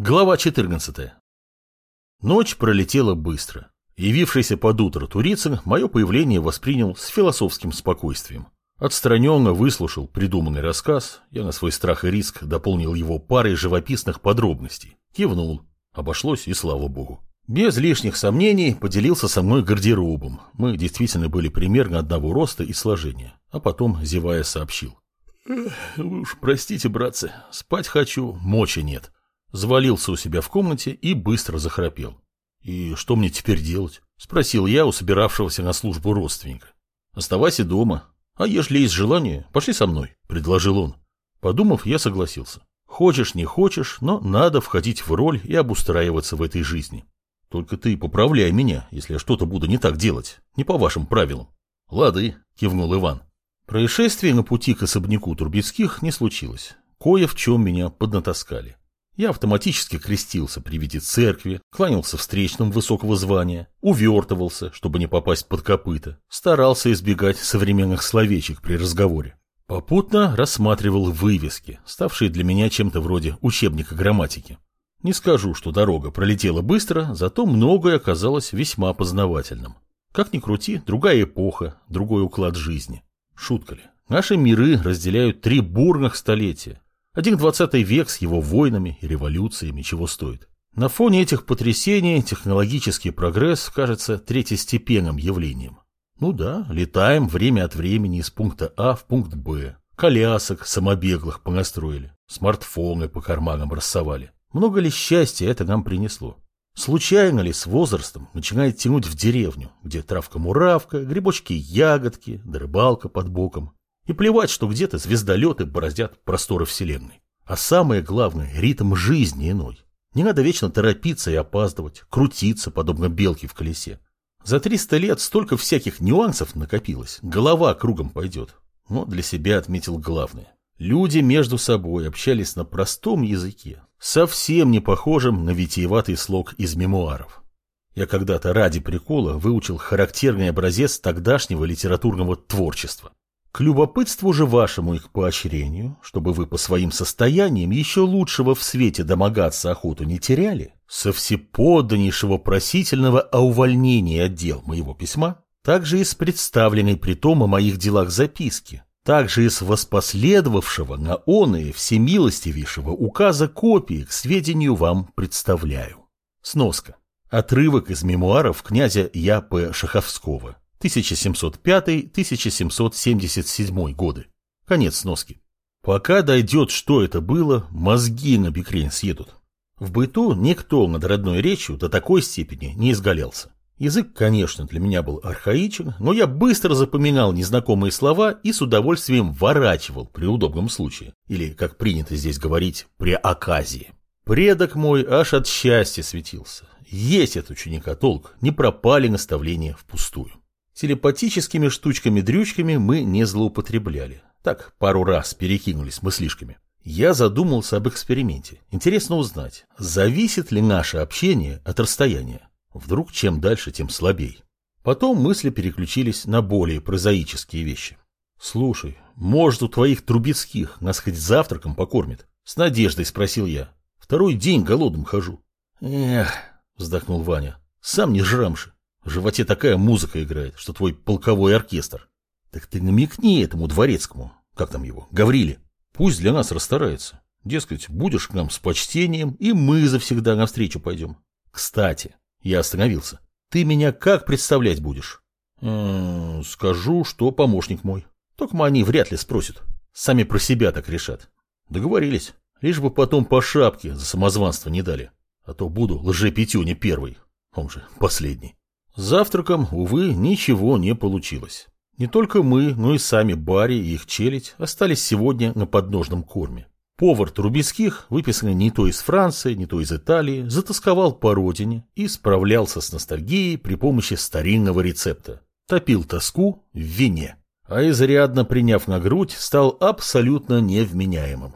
Глава 14. Ночь пролетела быстро. Явившийся под утро Турицын мое появление воспринял с философским спокойствием. Отстраненно выслушал придуманный рассказ, я на свой страх и риск дополнил его парой живописных подробностей. Кивнул. Обошлось и слава богу. Без лишних сомнений поделился со мной гардеробом. Мы действительно были примерно одного роста и сложения. А потом, зевая, сообщил. «Вы уж простите, братцы, спать хочу, мочи нет». Завалился у себя в комнате и быстро захрапел. «И что мне теперь делать?» — спросил я у собиравшегося на службу родственника. «Оставайся дома. А ежели есть желание, пошли со мной», — предложил он. Подумав, я согласился. Хочешь, не хочешь, но надо входить в роль и обустраиваться в этой жизни. Только ты поправляй меня, если я что-то буду не так делать, не по вашим правилам. Лады, кивнул Иван. Происшествие на пути к особняку Турбецких не случилось. Кое в чем меня поднатаскали. Я автоматически крестился при виде церкви, кланялся встречным высокого звания, увертывался, чтобы не попасть под копыта, старался избегать современных словечек при разговоре. Попутно рассматривал вывески, ставшие для меня чем-то вроде учебника грамматики. Не скажу, что дорога пролетела быстро, зато многое оказалось весьма познавательным. Как ни крути, другая эпоха, другой уклад жизни. Шутка ли? Наши миры разделяют три бурных столетия, один двадцатый век с его войнами и революциями чего стоит. На фоне этих потрясений технологический прогресс кажется третьестепенным явлением. Ну да, летаем время от времени из пункта А в пункт Б. Колясок самобеглых понастроили, смартфоны по карманам рассовали. Много ли счастья это нам принесло? Случайно ли с возрастом начинает тянуть в деревню, где травка-муравка, грибочки-ягодки, да рыбалка под боком, и плевать, что где-то звездолеты бороздят просторы Вселенной. А самое главное, ритм жизни иной. Не надо вечно торопиться и опаздывать, крутиться, подобно белке в колесе. За 300 лет столько всяких нюансов накопилось, голова кругом пойдет. Но для себя отметил главное. Люди между собой общались на простом языке, совсем не похожем на витиеватый слог из мемуаров. Я когда-то ради прикола выучил характерный образец тогдашнего литературного творчества. К любопытству же вашему и к поощрению, чтобы вы по своим состояниям еще лучшего в свете домогаться охоту не теряли, со всеподданнейшего просительного о увольнении отдел моего письма, также и с представленной при том о моих делах записки, также и с воспоследовавшего на оное всемилостивейшего указа копии к сведению вам представляю. Сноска. Отрывок из мемуаров князя Я. П. Шаховского. 1705-1777 годы. Конец сноски. Пока дойдет, что это было, мозги на бикрень съедут. В быту никто над родной речью до такой степени не изгалялся. Язык, конечно, для меня был архаичен, но я быстро запоминал незнакомые слова и с удовольствием ворачивал при удобном случае. Или, как принято здесь говорить, при оказии. Предок мой аж от счастья светился. Есть от ученика толк, не пропали наставления впустую. Телепатическими штучками-дрючками мы не злоупотребляли. Так, пару раз перекинулись мыслишками. Я задумался об эксперименте. Интересно узнать, зависит ли наше общение от расстояния. Вдруг чем дальше, тем слабей. Потом мысли переключились на более прозаические вещи. «Слушай, может, у твоих трубецких нас хоть завтраком покормит?» С надеждой спросил я. «Второй день голодным хожу». «Эх», — вздохнул Ваня, — «сам не жрамши. В животе такая музыка играет, что твой полковой оркестр. Так ты намекни этому дворецкому, как там его, Гавриле. Пусть для нас расстарается. Дескать, будешь к нам с почтением, и мы завсегда навстречу пойдем. Кстати, я остановился. Ты меня как представлять будешь? Э скажу, что помощник мой. Только они вряд ли спросят. Сами про себя так решат. Договорились. Лишь бы потом по шапке за самозванство не дали. А то буду лже-пятюня первый. Он же последний. Завтраком, увы, ничего не получилось. Не только мы, но и сами Барри и их челядь остались сегодня на подножном корме. Повар Трубецких, выписанный не то из Франции, не то из Италии, затасковал по родине и справлялся с ностальгией при помощи старинного рецепта. Топил тоску в вине. А изрядно приняв на грудь, стал абсолютно невменяемым.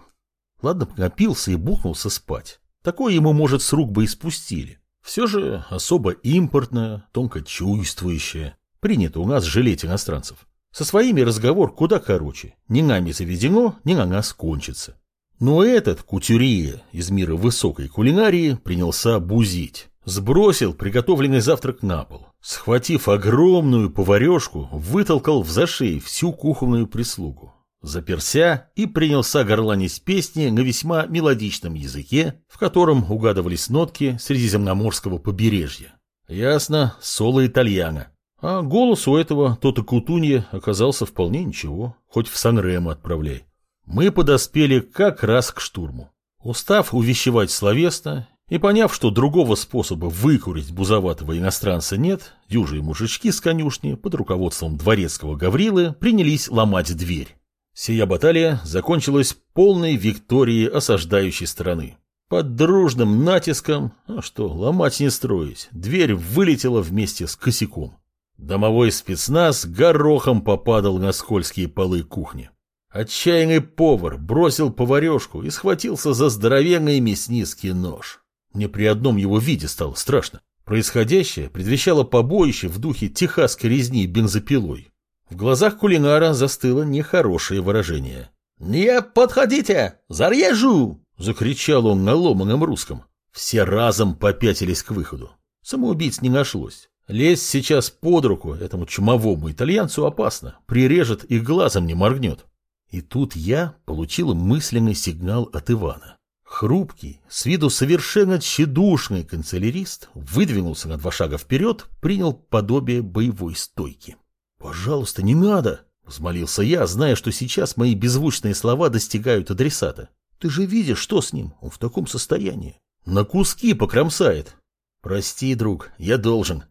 Ладно, напился и бухнулся спать. Такое ему, может, с рук бы и спустили. Все же особо импортное, тонко чувствующее. Принято у нас жалеть иностранцев. Со своими разговор куда короче. Не нами заведено, не на нас кончится. Но этот кутюрье из мира высокой кулинарии принялся бузить. Сбросил приготовленный завтрак на пол. Схватив огромную поварешку, вытолкал в зашей всю кухонную прислугу. Заперся и принялся горланить песни на весьма мелодичном языке, в котором угадывались нотки средиземноморского побережья. Ясно, соло итальяно. А голос у этого Тота Кутунья оказался вполне ничего, хоть в Сан-Ремо отправляй. Мы подоспели как раз к штурму. Устав увещевать словесно и поняв, что другого способа выкурить бузоватого иностранца нет, дюжие мужички с конюшни под руководством дворецкого Гаврилы принялись ломать дверь. Сия баталия закончилась полной викторией осаждающей стороны. Под дружным натиском, а что, ломать не строить, дверь вылетела вместе с косяком. Домовой спецназ горохом попадал на скользкие полы кухни. Отчаянный повар бросил поварешку и схватился за здоровенный мясницкий нож. Мне при одном его виде стало страшно. Происходящее предвещало побоище в духе техасской резни бензопилой. В глазах кулинара застыло нехорошее выражение. «Не подходите! Зарежу!» — закричал он на ломаном русском. Все разом попятились к выходу. Самоубийц не нашлось. Лезть сейчас под руку этому чумовому итальянцу опасно, прирежет и глазом не моргнет. И тут я получил мысленный сигнал от Ивана. Хрупкий, с виду совершенно тщедушный канцелярист выдвинулся на два шага вперед, принял подобие боевой стойки. «Пожалуйста, не надо!» — взмолился я, зная, что сейчас мои беззвучные слова достигают адресата. «Ты же видишь, что с ним? Он в таком состоянии. На куски покромсает. Прости, друг, я должен.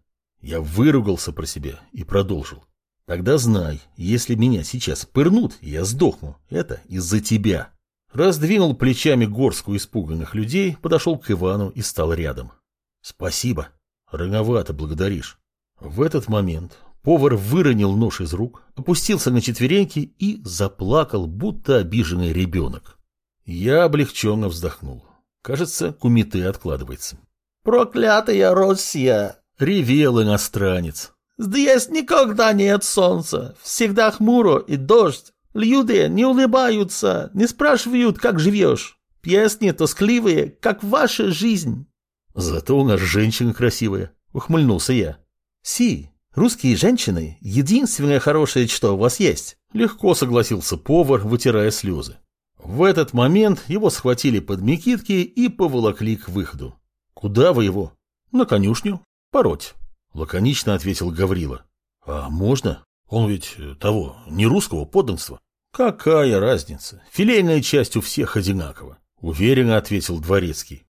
Я выругался про себя и продолжил. Тогда знай, если меня сейчас пырнут, я сдохну. Это из-за тебя. Раздвинул плечами горстку испуганных людей, подошел к Ивану и стал рядом. Спасибо. Рановато благодаришь. В этот момент повар выронил нож из рук, опустился на четвереньки и заплакал, будто обиженный ребенок. Я облегченно вздохнул. Кажется, кумиты откладывается. «Проклятая Россия!» Ревел иностранец. «Здесь никогда нет солнца, всегда хмуро и дождь. Люди не улыбаются, не спрашивают, как живешь. Песни тоскливые, как ваша жизнь». «Зато у нас женщина красивая», — ухмыльнулся я. «Си, русские женщины — единственное хорошее, что у вас есть», — легко согласился повар, вытирая слезы. В этот момент его схватили под мекитки и поволокли к выходу. «Куда вы его?» «На конюшню. «Пороть», — лаконично ответил Гаврила. «А можно? Он ведь того, не русского подданства». «Какая разница? Филейная часть у всех одинакова», — уверенно ответил Дворецкий.